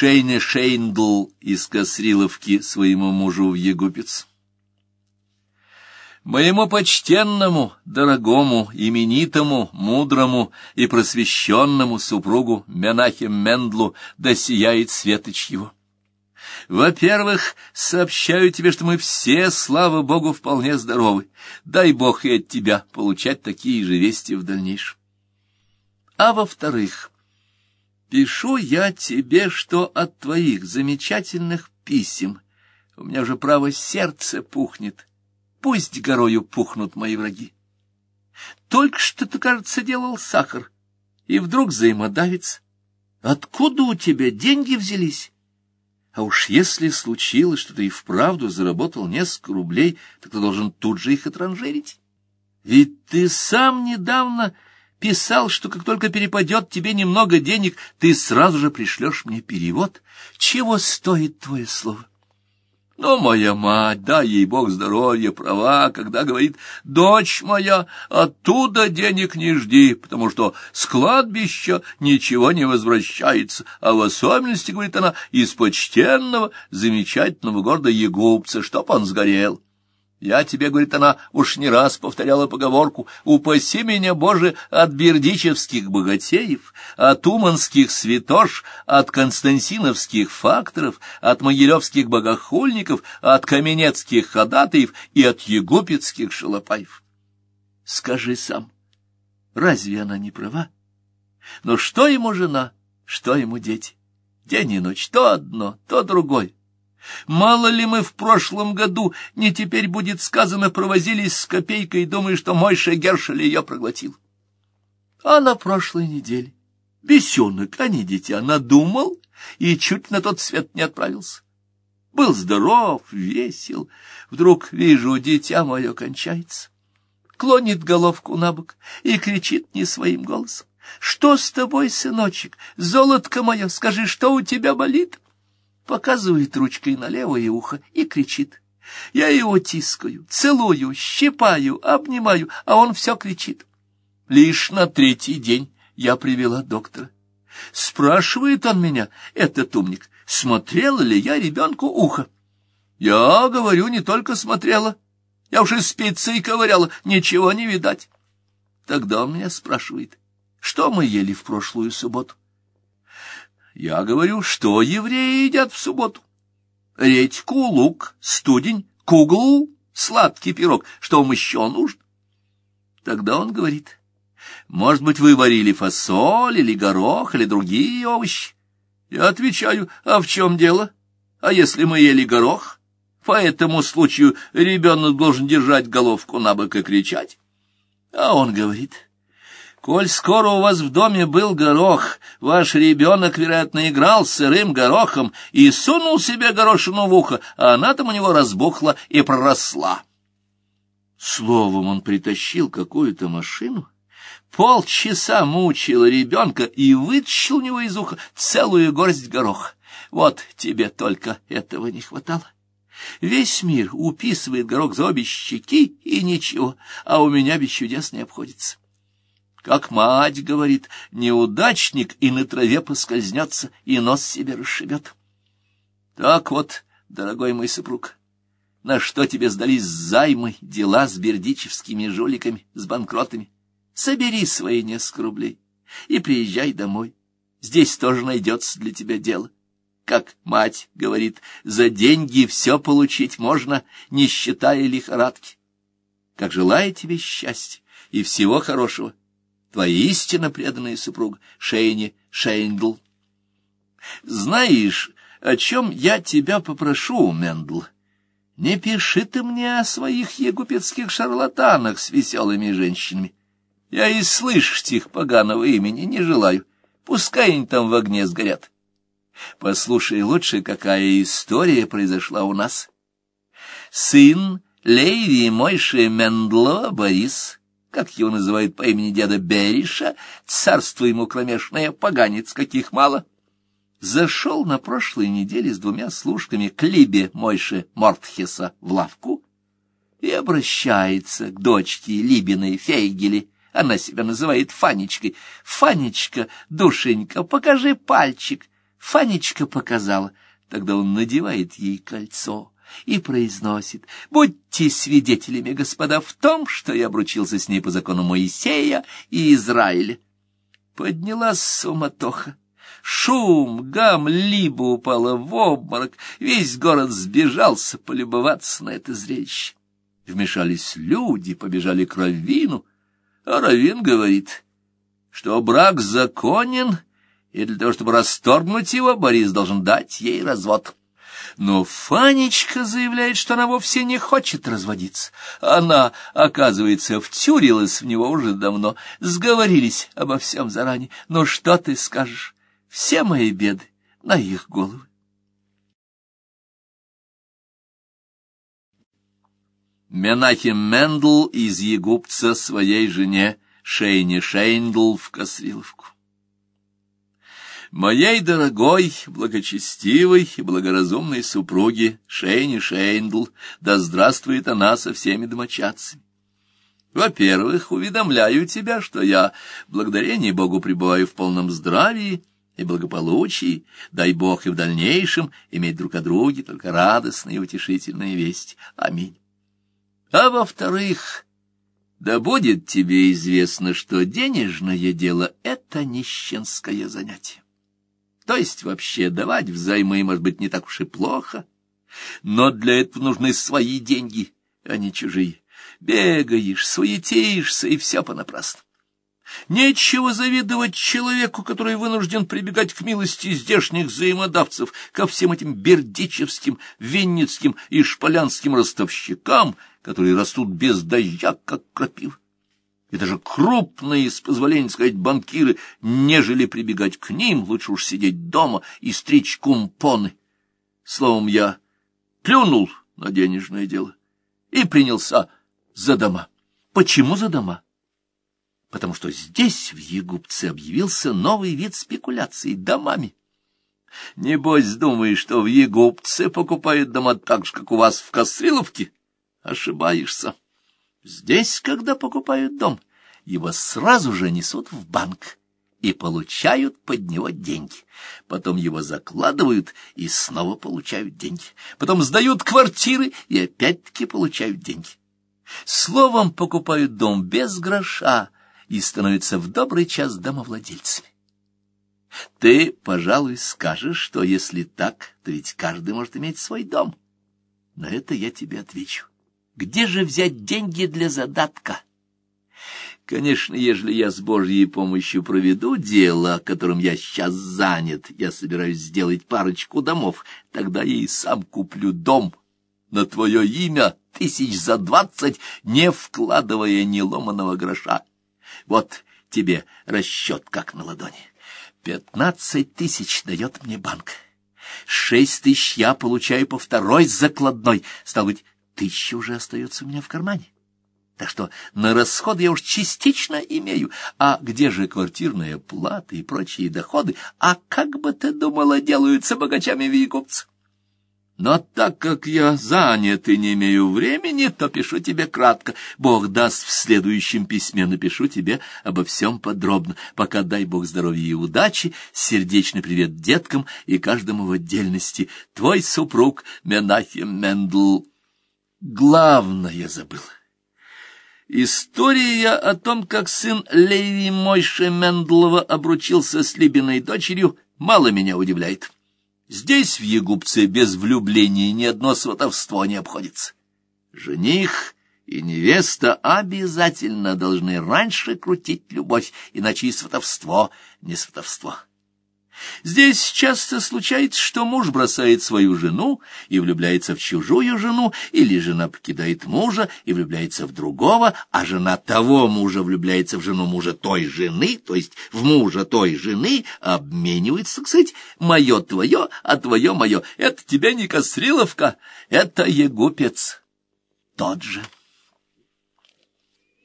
Шейне Шейндл из Косриловки своему мужу в Егупец. Моему почтенному, дорогому, именитому, мудрому и просвещенному супругу Менахем Мендлу да сияет светоч его. Во-первых, сообщаю тебе, что мы все, слава Богу, вполне здоровы. Дай Бог и от тебя получать такие же вести в дальнейшем. А во-вторых, пишу я тебе, что от твоих замечательных писем у меня уже право сердце пухнет, Пусть горою пухнут мои враги. Только что ты, кажется, делал сахар, и вдруг взаимодавец. Откуда у тебя деньги взялись? А уж если случилось, что ты и вправду заработал несколько рублей, так ты должен тут же их отранжерить. Ведь ты сам недавно писал, что как только перепадет тебе немного денег, ты сразу же пришлешь мне перевод. Чего стоит твое слово? Но моя мать, дай ей Бог здоровья, права, когда говорит, дочь моя, оттуда денег не жди, потому что с кладбища ничего не возвращается, а в особенности, говорит она, из почтенного, замечательного города Егупца, чтоб он сгорел. Я тебе, — говорит она, — уж не раз повторяла поговорку, упаси меня, Боже, от бердичевских богатеев, от уманских святош, от константиновских факторов, от могилевских богохульников, от каменецких ходатаев и от егупетских шалопаев. Скажи сам, разве она не права? Но что ему жена, что ему дети? День и ночь то одно, то другое. Мало ли мы в прошлом году, не теперь будет сказано, провозились с копейкой, думая, что Мойша Гершель ее проглотил. А на прошлой неделе бесенок, а не дитя, надумал и чуть на тот свет не отправился. Был здоров, весел. Вдруг вижу, дитя мое кончается. Клонит головку на бок и кричит не своим голосом. «Что с тобой, сыночек? Золотко мое, скажи, что у тебя болит?» Показывает ручкой на левое ухо и кричит. Я его тискаю, целую, щипаю, обнимаю, а он все кричит. Лишь на третий день я привела доктора. Спрашивает он меня, этот умник, смотрела ли я ребенку ухо. Я говорю, не только смотрела, я уже спицей ковыряла, ничего не видать. Тогда он меня спрашивает, что мы ели в прошлую субботу. Я говорю, что евреи едят в субботу? Редьку, лук, студень, кугл, сладкий пирог. Что вам еще нужно? Тогда он говорит, может быть, вы варили фасоль или горох или другие овощи? Я отвечаю, а в чем дело? А если мы ели горох? По этому случаю ребенок должен держать головку на бок и кричать. А он говорит, Коль скоро у вас в доме был горох, ваш ребенок, вероятно, играл с сырым горохом и сунул себе горошину в ухо, а она там у него разбухла и проросла. Словом, он притащил какую-то машину, полчаса мучил ребенка и вытащил у него из уха целую горсть гороха. Вот тебе только этого не хватало. Весь мир уписывает горох за обе щеки, и ничего, а у меня без чудес не обходится. Как мать говорит, неудачник и на траве поскользнется, и нос себе расшибет. Так вот, дорогой мой супруг, на что тебе сдались займы, дела с бердичевскими жуликами, с банкротами? Собери свои несколько рублей и приезжай домой. Здесь тоже найдется для тебя дело. Как мать говорит, за деньги все получить можно, не считая лихорадки. Как желаю тебе счастья и всего хорошего, твоя истинно преданная супруга Шейни Шейндл. Знаешь, о чем я тебя попрошу, Мендл? Не пиши ты мне о своих егупетских шарлатанах с веселыми женщинами. Я и слышать их поганого имени не желаю. Пускай они там в огне сгорят. Послушай лучше, какая история произошла у нас. Сын Лейви Мойши Мендлова Борис как его называют по имени деда Бериша, царство ему кромешное, поганец, каких мало, зашел на прошлой неделе с двумя служками к Либе Мойше Мортхеса в лавку и обращается к дочке Либиной Фейгели, она себя называет Фанечкой. «Фанечка, душенька, покажи пальчик». Фанечка показала. Тогда он надевает ей кольцо и произносит, «Будьте свидетелями, господа, в том, что я обручился с ней по закону Моисея и Израиля». Поднялась суматоха. Шум, гам, либо упала в обморок, весь город сбежался полюбоваться на это зрелище. Вмешались люди, побежали к Раввину, а Равин говорит, что брак законен, и для того, чтобы расторгнуть его, Борис должен дать ей развод. Но Фанечка заявляет, что она вовсе не хочет разводиться. Она, оказывается, втюрилась в него уже давно. Сговорились обо всем заранее. Но что ты скажешь? Все мои беды на их головы. Менахим Мендл из Егупца своей жене Шейне Шейндл в Косриловку моей дорогой, благочестивой и благоразумной супруге Шейни Шейндл, да здравствует она со всеми домочадцами. Во-первых, уведомляю тебя, что я, благодарение Богу, пребываю в полном здравии и благополучии, дай Бог и в дальнейшем иметь друг о друге только радостные и утешительные вести. Аминь. А во-вторых, да будет тебе известно, что денежное дело — это нищенское занятие. То есть вообще давать взаймы, может быть, не так уж и плохо. Но для этого нужны свои деньги, а не чужие. Бегаешь, суетишься, и все понапрасну. Нечего завидовать человеку, который вынужден прибегать к милости здешних взаимодавцев, ко всем этим бердичевским, винницким и шполянским ростовщикам, которые растут без дождя, как крапив и даже крупные, с позволения сказать, банкиры, нежели прибегать к ним, лучше уж сидеть дома и стричь кумпоны. Словом, я плюнул на денежное дело и принялся за дома. Почему за дома? Потому что здесь, в Егупце, объявился новый вид спекуляции домами. Небось, думаешь, что в Егупце покупают дома так же, как у вас в Костриловке? Ошибаешься. Здесь, когда покупают дом, его сразу же несут в банк и получают под него деньги. Потом его закладывают и снова получают деньги. Потом сдают квартиры и опять-таки получают деньги. Словом, покупают дом без гроша и становятся в добрый час домовладельцами. Ты, пожалуй, скажешь, что если так, то ведь каждый может иметь свой дом. На это я тебе отвечу. Где же взять деньги для задатка? Конечно, ежели я с Божьей помощью проведу дело, которым я сейчас занят, я собираюсь сделать парочку домов, тогда я и сам куплю дом на твое имя тысяч за двадцать, не вкладывая ни ломаного гроша. Вот тебе расчет как на ладони. Пятнадцать тысяч дает мне банк. Шесть тысяч я получаю по второй закладной. Стал быть, тысяча уже остается у меня в кармане. Так что на расход я уж частично имею. А где же квартирная плата и прочие доходы? А как бы ты думала, делаются богачами вейкупцы? Но так как я занят и не имею времени, то пишу тебе кратко. Бог даст в следующем письме, напишу тебе обо всем подробно. Пока дай Бог здоровья и удачи, сердечный привет деткам и каждому в отдельности. Твой супруг Менахем Мендл. Главное забыл. История о том, как сын Леви Мойши Мендлова обручился с Либиной дочерью, мало меня удивляет. Здесь, в Егупце, без влюбления ни одно сватовство не обходится. Жених и невеста обязательно должны раньше крутить любовь, иначе и сватовство не сватовство. Здесь часто случается, что муж бросает свою жену и влюбляется в чужую жену, или жена покидает мужа и влюбляется в другого, а жена того мужа влюбляется в жену мужа той жены, то есть в мужа той жены, обменивается, кстати, мое твое, а твое мое. Это тебя не Костриловка, это Егупец тот же.